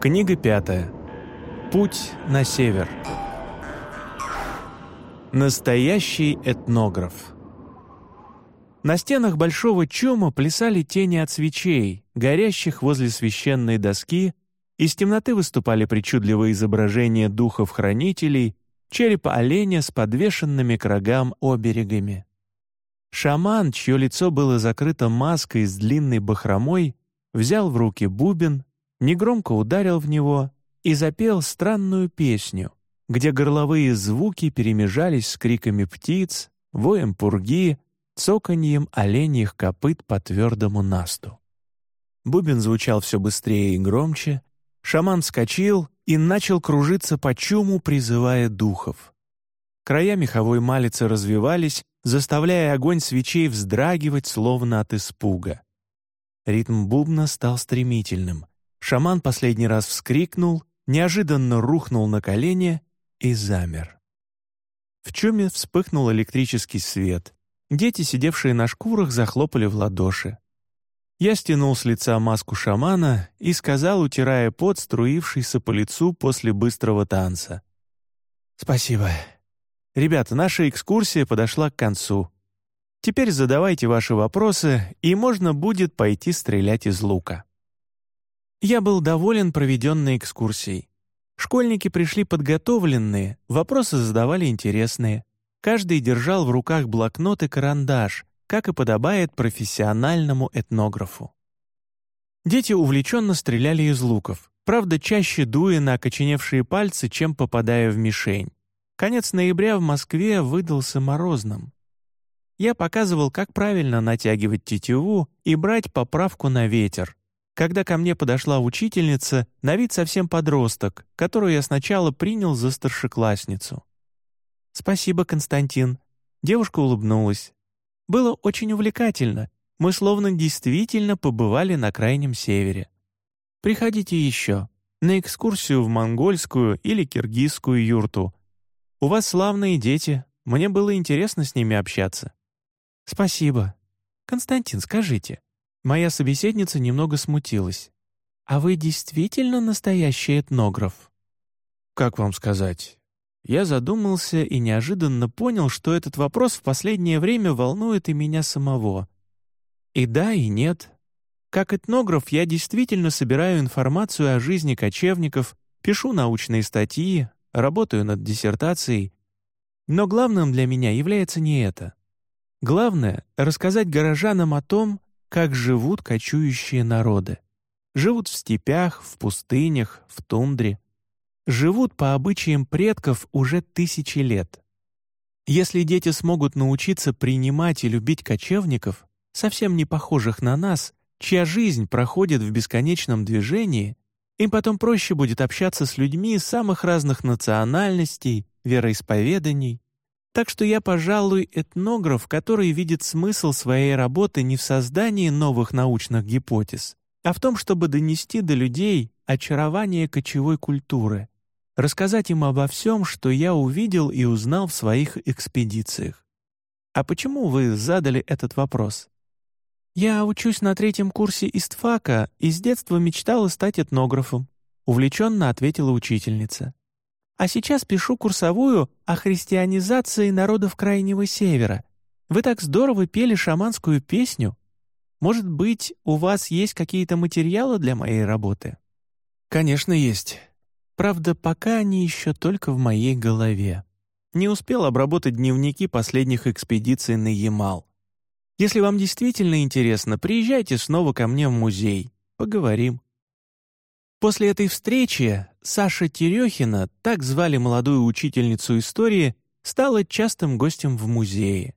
Книга пятая. Путь на север. Настоящий этнограф. На стенах большого чума плясали тени от свечей, горящих возле священной доски, из темноты выступали причудливые изображения духов-хранителей, черепа оленя с подвешенными к рогам оберегами. Шаман, чье лицо было закрыто маской с длинной бахромой, взял в руки бубен, негромко ударил в него и запел странную песню, где горловые звуки перемежались с криками птиц, воем пурги, цоканьем оленьих копыт по твердому насту. Бубен звучал все быстрее и громче, шаман вскочил и начал кружиться по чуму, призывая духов. Края меховой малицы развивались, заставляя огонь свечей вздрагивать, словно от испуга. Ритм бубна стал стремительным. Шаман последний раз вскрикнул, неожиданно рухнул на колени и замер. В чуме вспыхнул электрический свет. Дети, сидевшие на шкурах, захлопали в ладоши. Я стянул с лица маску шамана и сказал, утирая пот, струившийся по лицу после быстрого танца. «Спасибо. Ребята, наша экскурсия подошла к концу. Теперь задавайте ваши вопросы, и можно будет пойти стрелять из лука». Я был доволен проведенной экскурсией. Школьники пришли подготовленные, вопросы задавали интересные. Каждый держал в руках блокнот и карандаш, как и подобает профессиональному этнографу. Дети увлеченно стреляли из луков, правда, чаще дуя на окоченевшие пальцы, чем попадая в мишень. Конец ноября в Москве выдался морозным. Я показывал, как правильно натягивать тетиву и брать поправку на ветер, когда ко мне подошла учительница, на вид совсем подросток, которую я сначала принял за старшеклассницу. «Спасибо, Константин». Девушка улыбнулась. «Было очень увлекательно. Мы словно действительно побывали на Крайнем Севере. Приходите еще, на экскурсию в монгольскую или киргизскую юрту. У вас славные дети, мне было интересно с ними общаться». «Спасибо. Константин, скажите, Моя собеседница немного смутилась. «А вы действительно настоящий этнограф?» «Как вам сказать?» Я задумался и неожиданно понял, что этот вопрос в последнее время волнует и меня самого. И да, и нет. Как этнограф я действительно собираю информацию о жизни кочевников, пишу научные статьи, работаю над диссертацией. Но главным для меня является не это. Главное — рассказать горожанам о том, как живут кочующие народы. Живут в степях, в пустынях, в тундре. Живут по обычаям предков уже тысячи лет. Если дети смогут научиться принимать и любить кочевников, совсем не похожих на нас, чья жизнь проходит в бесконечном движении, им потом проще будет общаться с людьми самых разных национальностей, вероисповеданий, так что я, пожалуй, этнограф, который видит смысл своей работы не в создании новых научных гипотез, а в том, чтобы донести до людей очарование кочевой культуры, рассказать им обо всем, что я увидел и узнал в своих экспедициях. А почему вы задали этот вопрос? Я учусь на третьем курсе истфака и с детства мечтала стать этнографом, увлеченно ответила учительница а сейчас пишу курсовую о христианизации народов Крайнего Севера. Вы так здорово пели шаманскую песню. Может быть, у вас есть какие-то материалы для моей работы?» «Конечно, есть. Правда, пока они еще только в моей голове. Не успел обработать дневники последних экспедиций на Ямал. Если вам действительно интересно, приезжайте снова ко мне в музей. Поговорим». После этой встречи Саша Терехина, так звали молодую учительницу истории, стала частым гостем в музее.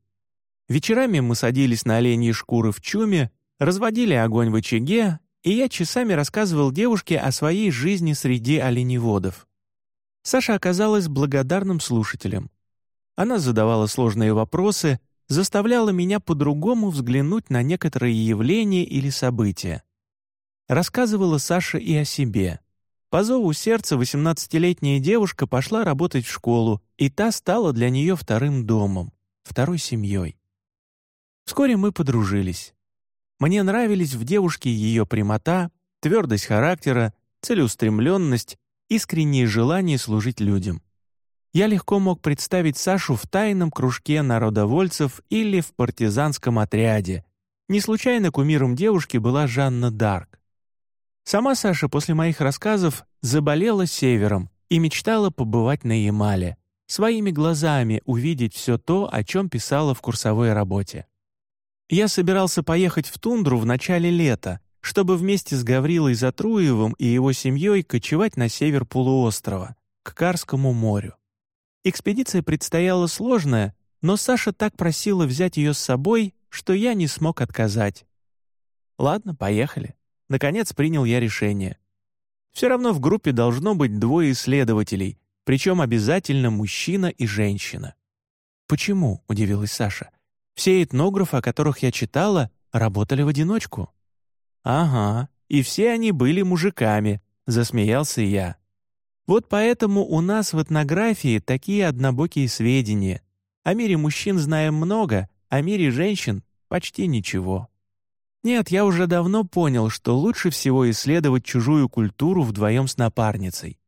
Вечерами мы садились на оленьи шкуры в чуме, разводили огонь в очаге, и я часами рассказывал девушке о своей жизни среди оленеводов. Саша оказалась благодарным слушателем. Она задавала сложные вопросы, заставляла меня по-другому взглянуть на некоторые явления или события. Рассказывала Саша и о себе. По зову сердца 18-летняя девушка пошла работать в школу, и та стала для нее вторым домом, второй семьей. Вскоре мы подружились. Мне нравились в девушке ее прямота, твердость характера, целеустремленность, искреннее желание служить людям. Я легко мог представить Сашу в тайном кружке народовольцев или в партизанском отряде. Не случайно кумиром девушки была Жанна Дарк. Сама Саша после моих рассказов заболела севером и мечтала побывать на Ямале, своими глазами увидеть все то, о чем писала в курсовой работе. Я собирался поехать в тундру в начале лета, чтобы вместе с Гаврилой Затруевым и его семьей кочевать на север полуострова, к Карскому морю. Экспедиция предстояла сложная, но Саша так просила взять ее с собой, что я не смог отказать. Ладно, поехали. Наконец принял я решение. Все равно в группе должно быть двое исследователей, причем обязательно мужчина и женщина. «Почему?» — удивилась Саша. Все этнографы, о которых я читала, работали в одиночку». «Ага, и все они были мужиками», — засмеялся я. «Вот поэтому у нас в этнографии такие однобокие сведения. О мире мужчин знаем много, о мире женщин — почти ничего». Нет, я уже давно понял, что лучше всего исследовать чужую культуру вдвоем с напарницей.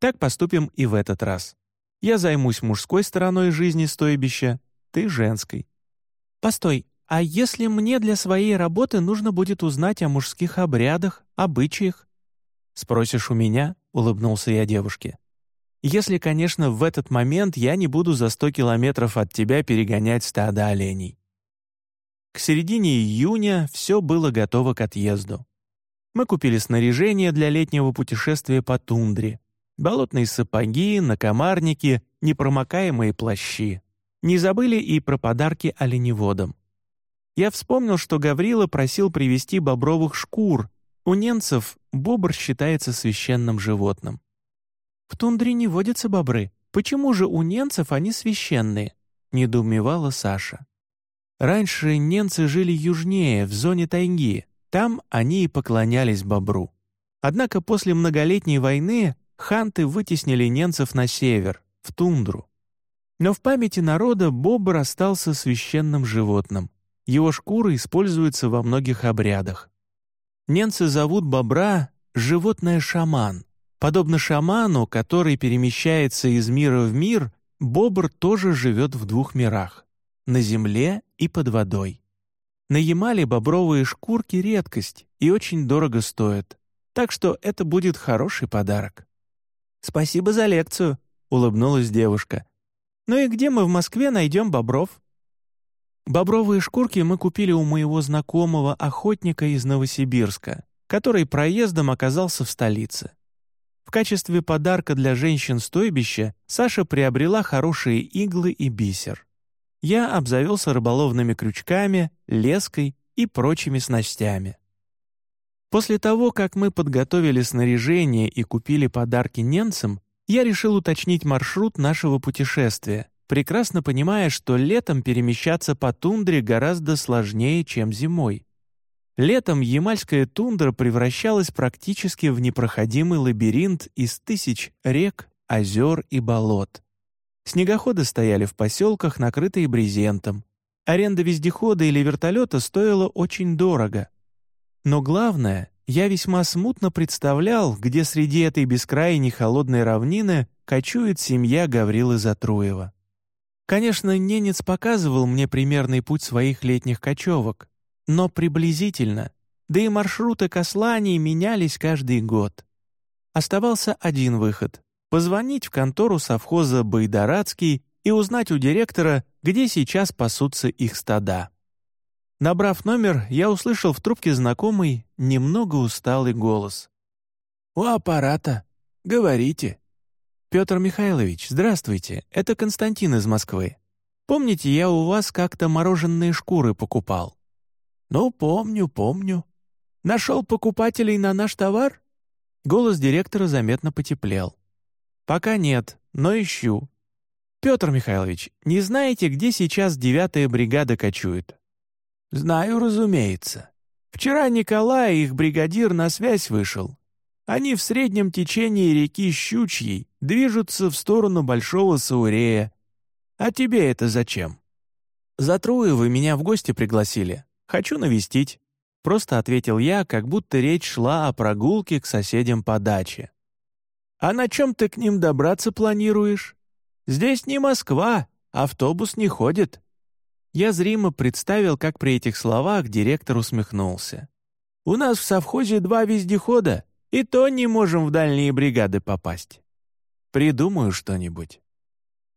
Так поступим и в этот раз. Я займусь мужской стороной жизни стойбища, ты — женской. «Постой, а если мне для своей работы нужно будет узнать о мужских обрядах, обычаях?» «Спросишь у меня?» — улыбнулся я девушке. «Если, конечно, в этот момент я не буду за сто километров от тебя перегонять стадо оленей». К середине июня все было готово к отъезду. Мы купили снаряжение для летнего путешествия по тундре. Болотные сапоги, накомарники, непромокаемые плащи. Не забыли и про подарки оленеводам. Я вспомнил, что Гаврила просил привезти бобровых шкур. У немцев бобр считается священным животным. «В тундре не водятся бобры. Почему же у немцев они священные?» — недоумевала Саша. Раньше немцы жили южнее, в зоне тайги. Там они и поклонялись бобру. Однако после многолетней войны ханты вытеснили немцев на север, в тундру. Но в памяти народа бобр остался священным животным. Его шкура используется во многих обрядах. Ненцы зовут бобра «животное-шаман». Подобно шаману, который перемещается из мира в мир, бобр тоже живет в двух мирах — на земле и под водой. На Ямале бобровые шкурки — редкость и очень дорого стоят, так что это будет хороший подарок. «Спасибо за лекцию», — улыбнулась девушка. Ну и где мы в Москве найдем бобров? Бобровые шкурки мы купили у моего знакомого охотника из Новосибирска, который проездом оказался в столице. В качестве подарка для женщин стойбища Саша приобрела хорошие иглы и бисер. Я обзавелся рыболовными крючками, леской и прочими снастями. После того, как мы подготовили снаряжение и купили подарки немцам, я решил уточнить маршрут нашего путешествия, прекрасно понимая, что летом перемещаться по тундре гораздо сложнее, чем зимой. Летом ямальская тундра превращалась практически в непроходимый лабиринт из тысяч рек, озер и болот. Снегоходы стояли в поселках, накрытые брезентом. Аренда вездехода или вертолета стоила очень дорого. Но главное, я весьма смутно представлял, где среди этой бескрайней холодной равнины кочует семья Гаврилы Затруева. Конечно, ненец показывал мне примерный путь своих летних кочевок, но приблизительно, да и маршруты к менялись каждый год. Оставался один выход — позвонить в контору совхоза Байдарадский и узнать у директора, где сейчас пасутся их стада. Набрав номер, я услышал в трубке знакомый, немного усталый голос. «У аппарата. Говорите». «Петр Михайлович, здравствуйте. Это Константин из Москвы. Помните, я у вас как-то мороженые шкуры покупал?» «Ну, помню, помню. Нашел покупателей на наш товар?» Голос директора заметно потеплел. «Пока нет, но ищу. Петр Михайлович, не знаете, где сейчас девятая бригада кочует?» «Знаю, разумеется. Вчера Николай, их бригадир, на связь вышел. Они в среднем течении реки Щучьей движутся в сторону Большого Саурея. А тебе это зачем?» «За вы меня в гости пригласили. Хочу навестить. Просто ответил я, как будто речь шла о прогулке к соседям по даче. «А на чем ты к ним добраться планируешь? Здесь не Москва, автобус не ходит». Я зримо представил, как при этих словах директор усмехнулся. «У нас в совхозе два вездехода, и то не можем в дальние бригады попасть. Придумаю что-нибудь.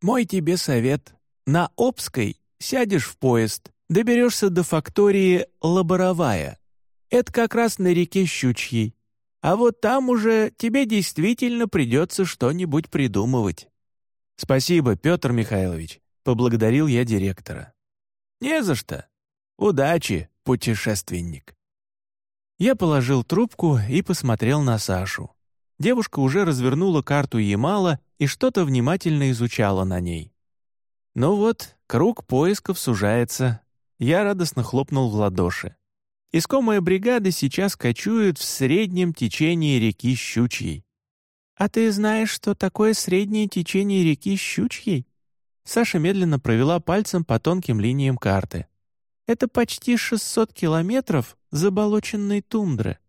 Мой тебе совет. На Обской сядешь в поезд, доберешься до фактории Лаборовая. Это как раз на реке Щучьей. А вот там уже тебе действительно придется что-нибудь придумывать. «Спасибо, Петр Михайлович», — поблагодарил я директора. «Не за что. Удачи, путешественник». Я положил трубку и посмотрел на Сашу. Девушка уже развернула карту Ямала и что-то внимательно изучала на ней. Ну вот, круг поисков сужается. Я радостно хлопнул в ладоши. Искомая бригада сейчас кочует в среднем течении реки Щучьей. «А ты знаешь, что такое среднее течение реки Щучьей?» Саша медленно провела пальцем по тонким линиям карты. «Это почти 600 километров заболоченной тундры.